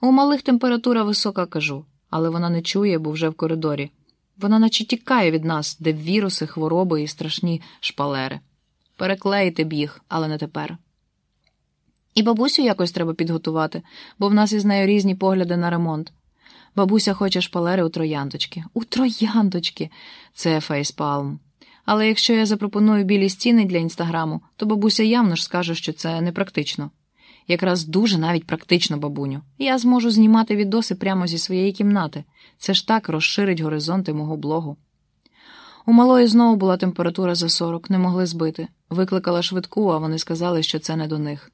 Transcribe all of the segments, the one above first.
У малих температура висока, кажу, але вона не чує, бо вже в коридорі. Вона наче тікає від нас, де віруси, хвороби і страшні шпалери. Переклеїти б їх, але не тепер. І бабусю якось треба підготувати, бо в нас із нею різні погляди на ремонт. Бабуся хоче шпалери у трояндочки. У трояндочки! Це фейспалм. Але якщо я запропоную білі стіни для інстаграму, то бабуся явно ж скаже, що це непрактично. Якраз дуже навіть практично, бабуню. Я зможу знімати відоси прямо зі своєї кімнати. Це ж так розширить горизонти мого блогу. У малої знову була температура за 40, не могли збити. Викликала швидку, а вони сказали, що це не до них.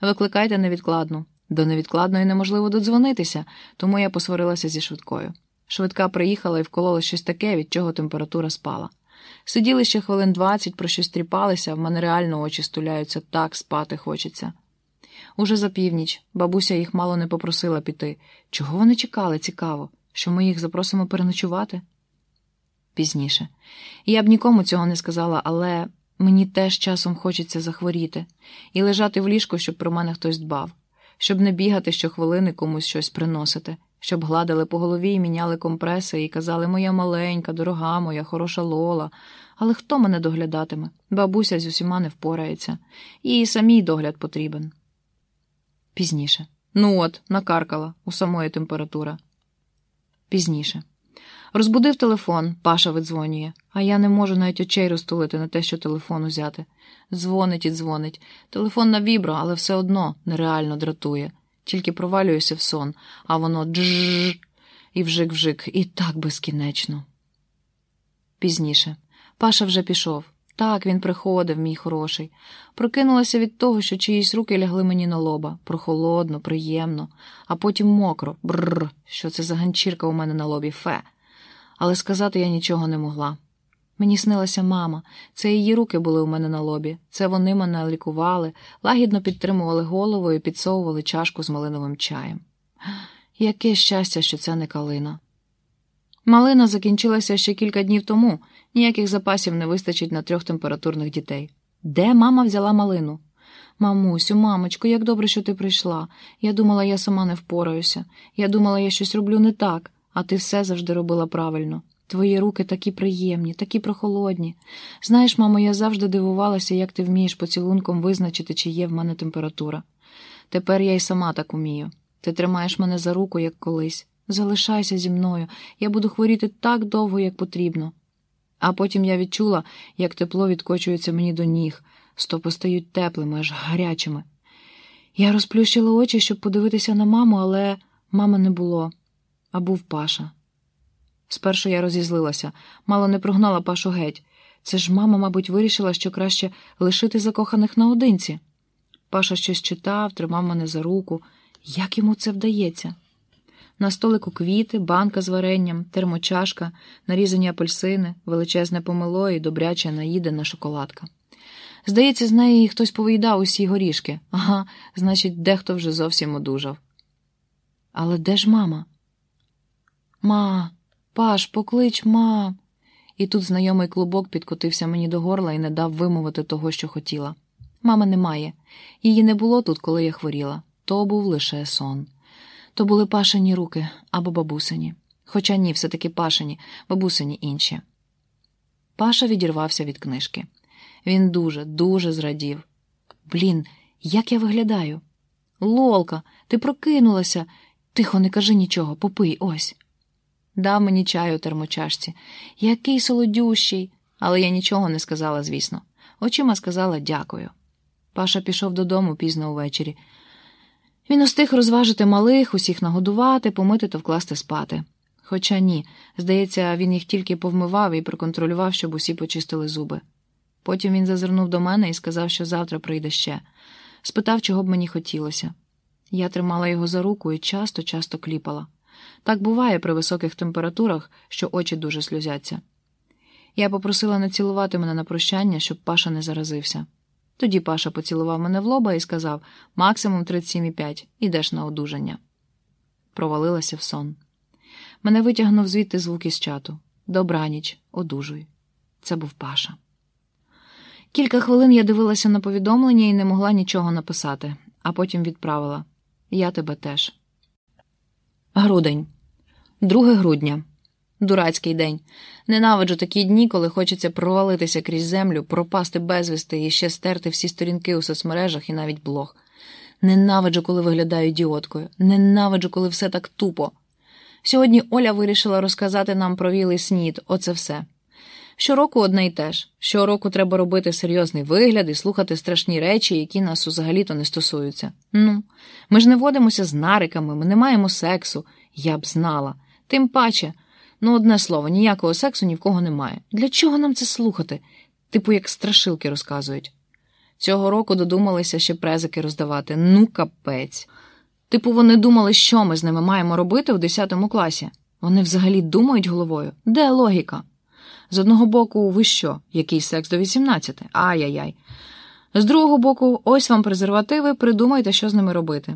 Викликайте невідкладну. До невідкладної неможливо додзвонитися, тому я посварилася зі швидкою. Швидка приїхала і вколола щось таке, від чого температура спала. Сиділи ще хвилин двадцять, про щось тріпалися, в мене реально очі стуляються, так спати хочеться. Уже за північ бабуся їх мало не попросила піти. Чого вони чекали, цікаво, що ми їх запросимо переночувати? Пізніше. Я б нікому цього не сказала, але мені теж часом хочеться захворіти і лежати в ліжку, щоб про мене хтось дбав, щоб не бігати щохвилини комусь щось приносити, щоб гладили по голові і міняли компреси і казали Моя маленька, дорога моя, хороша Лола. Але хто мене доглядатиме? Бабуся з усіма не впорається, їй самій догляд потрібен. Пізніше. Ну от, накаркала, у самої температура. Пізніше. Розбудив телефон, Паша видзвонює, а я не можу навіть очей розтулити на те, що телефон узяти. Дзвонить і дзвонить. Телефон на вібро, але все одно нереально дратує. Тільки провалююся в сон, а воно дж і вжик-вжик, і так безкінечно. Пізніше. Паша вже пішов. Так, він приходив, мій хороший. Прокинулася від того, що чиїсь руки лягли мені на лоба. Прохолодно, приємно, а потім мокро. Бррр, що це за ганчірка у мене на лобі, фе. Але сказати я нічого не могла. Мені снилася мама, це її руки були у мене на лобі, це вони мене лікували, лагідно підтримували голову і підсовували чашку з малиновим чаєм. Яке щастя, що це не калина. Малина закінчилася ще кілька днів тому, ніяких запасів не вистачить на трьох температурних дітей. Де мама взяла малину? Мамусю, мамочко, як добре, що ти прийшла. Я думала, я сама не впораюся. Я думала, я щось роблю не так, а ти все завжди робила правильно. Твої руки такі приємні, такі прохолодні. Знаєш, мамо, я завжди дивувалася, як ти вмієш поцілунком визначити, чи є в мене температура. Тепер я й сама так умію. Ти тримаєш мене за руку, як колись. Залишайся зі мною, я буду хворіти так довго, як потрібно. А потім я відчула, як тепло відкочується мені до ніг, стопи стають теплими, аж гарячими. Я розплющила очі, щоб подивитися на маму, але мами не було, а був Паша. Спершу я розізлилася, мало не прогнала Пашу геть. Це ж мама, мабуть, вирішила, що краще лишити закоханих наодинці. Паша щось читав, тримав мене за руку. Як йому це вдається? На столику квіти, банка з варенням, термочашка, нарізані апельсини, величезне помило і добряча наїдена шоколадка. Здається, з неї хтось повиїдав усі горішки. Ага, значить, дехто вже зовсім одужав. Але де ж мама? Ма, Паш, поклич, ма. І тут знайомий клубок підкотився мені до горла і не дав вимовити того, що хотіла. Мами немає. Її не було тут, коли я хворіла. То був лише сон. То були пашені руки або бабусині. Хоча ні, все-таки пашені, бабусині інші. Паша відірвався від книжки. Він дуже, дуже зрадів. Блін, як я виглядаю? Лолка, ти прокинулася. Тихо, не кажи нічого, попий ось. Дав мені чаю у термочашці. Який солодющий. Але я нічого не сказала, звісно. Очима сказала дякую. Паша пішов додому пізно увечері. Він устиг розважити малих, усіх нагодувати, помити та вкласти спати. Хоча ні, здається, він їх тільки повмивав і проконтролював, щоб усі почистили зуби. Потім він зазирнув до мене і сказав, що завтра прийде ще. Спитав, чого б мені хотілося. Я тримала його за руку і часто-часто кліпала. Так буває при високих температурах, що очі дуже сльозяться. Я попросила не цілувати мене на прощання, щоб Паша не заразився. Тоді Паша поцілував мене в лоба і сказав максимум 37,5, ідеш на одужання. Провалилася в сон. Мене витягнув звідти звук із чату. Добраніч, одужуй. Це був Паша. Кілька хвилин я дивилася на повідомлення і не могла нічого написати, а потім відправила Я тебе теж. Грудень. 2 грудня. Дурацький день. Ненавиджу такі дні, коли хочеться провалитися крізь землю, пропасти безвісти і ще стерти всі сторінки у соцмережах і навіть блог. Ненавиджу, коли виглядаю ідіоткою. Ненавиджу, коли все так тупо. Сьогодні Оля вирішила розказати нам про вілий снід, оце все. Щороку одне й те ж. Щороку треба робити серйозний вигляд і слухати страшні речі, які нас взагалі-то не стосуються. Ну, ми ж не водимося з нариками, ми не маємо сексу. Я б знала. Тим паче, ну, одне слово, ніякого сексу ні в кого немає. Для чого нам це слухати? Типу, як страшилки розказують. Цього року додумалися ще презики роздавати. Ну, капець. Типу, вони думали, що ми з ними маємо робити у 10 класі. Вони взагалі думають головою. Де логіка? З одного боку, ви що, який секс до 18? Ай-яй-яй. З другого боку, ось вам презервативи, придумайте, що з ними робити.